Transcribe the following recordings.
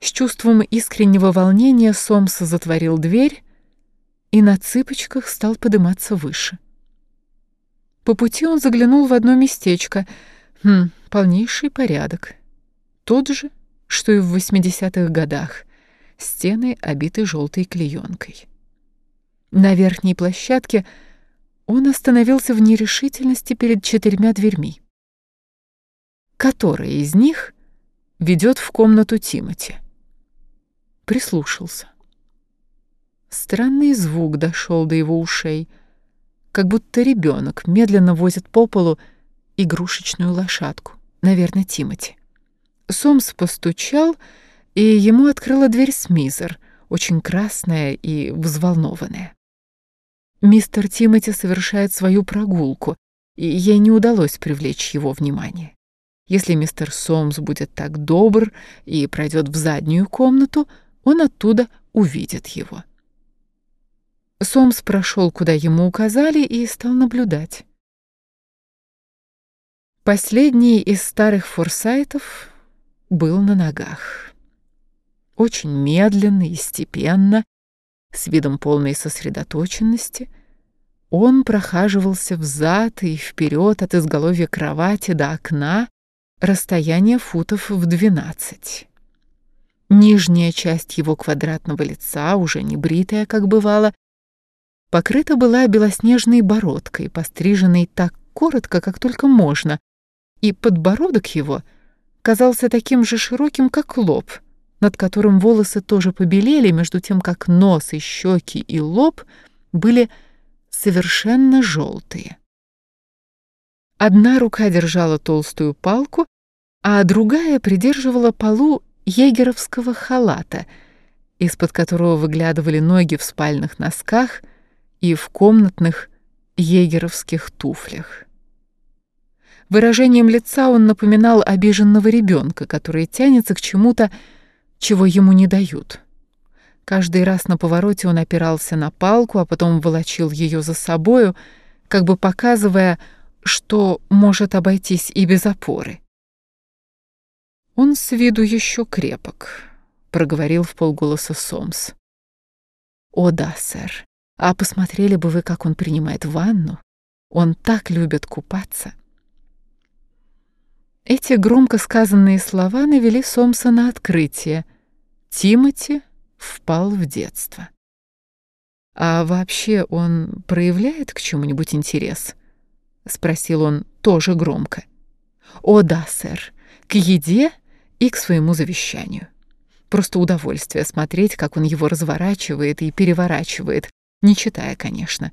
С чувством искреннего волнения Сомс затворил дверь и на цыпочках стал подниматься выше. По пути он заглянул в одно местечко. Хм, полнейший порядок. Тот же, что и в 80-х годах. Стены обиты желтой клеенкой. На верхней площадке он остановился в нерешительности перед четырьмя дверьми. Которая из них ведет в комнату Тимати? Прислушался. Странный звук дошел до его ушей, как будто ребенок медленно возит по полу игрушечную лошадку, наверное, Тимати. Сомс постучал, и ему открыла дверь Смизер, очень красная и взволнованная. Мистер Тимати совершает свою прогулку, и ей не удалось привлечь его внимание. Если мистер Сомс будет так добр и пройдет в заднюю комнату, он оттуда увидит его. Сомс прошел, куда ему указали, и стал наблюдать. Последний из старых форсайтов был на ногах. Очень медленно и степенно, с видом полной сосредоточенности, он прохаживался взад и вперед от изголовья кровати до окна, расстояние футов в двенадцать. Нижняя часть его квадратного лица, уже не бритая, как бывало, покрыта была белоснежной бородкой, постриженной так коротко, как только можно, и подбородок его казался таким же широким, как лоб, над которым волосы тоже побелели, между тем как нос и щеки и лоб были совершенно желтые. Одна рука держала толстую палку, а другая придерживала полу егеровского халата, из-под которого выглядывали ноги в спальных носках и в комнатных егеровских туфлях. Выражением лица он напоминал обиженного ребенка, который тянется к чему-то, чего ему не дают. Каждый раз на повороте он опирался на палку, а потом волочил ее за собою, как бы показывая, что может обойтись и без опоры. «Он с виду еще крепок», — проговорил в полголоса Сомс. «О да, сэр. А посмотрели бы вы, как он принимает ванну? Он так любит купаться». Эти громко сказанные слова навели Сомса на открытие. Тимати впал в детство. «А вообще он проявляет к чему-нибудь интерес?» — спросил он тоже громко. «О да, сэр. К еде и к своему завещанию. Просто удовольствие смотреть, как он его разворачивает и переворачивает, не читая, конечно.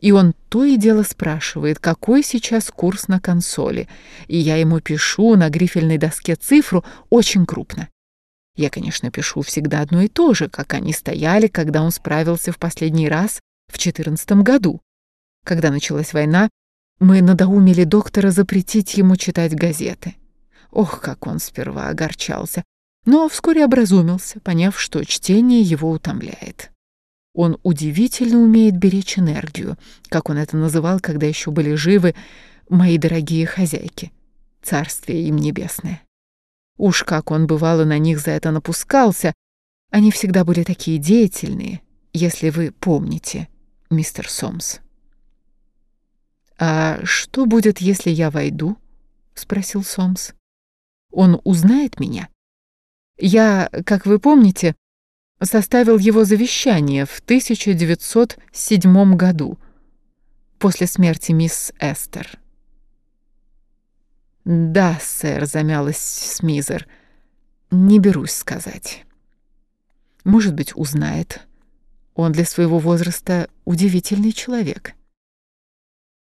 И он то и дело спрашивает, какой сейчас курс на консоли, и я ему пишу на грифельной доске цифру очень крупно. Я, конечно, пишу всегда одно и то же, как они стояли, когда он справился в последний раз в четырнадцатом году. Когда началась война, мы надоумили доктора запретить ему читать газеты. Ох, как он сперва огорчался, но вскоре образумился, поняв, что чтение его утомляет. Он удивительно умеет беречь энергию, как он это называл, когда еще были живы мои дорогие хозяйки. Царствие им небесное. Уж как он бывало на них за это напускался, они всегда были такие деятельные, если вы помните, мистер Сомс. «А что будет, если я войду?» — спросил Сомс. Он узнает меня? Я, как вы помните, составил его завещание в 1907 году, после смерти мисс Эстер. «Да, сэр», — замялась Смизер, — «не берусь сказать. Может быть, узнает. Он для своего возраста удивительный человек».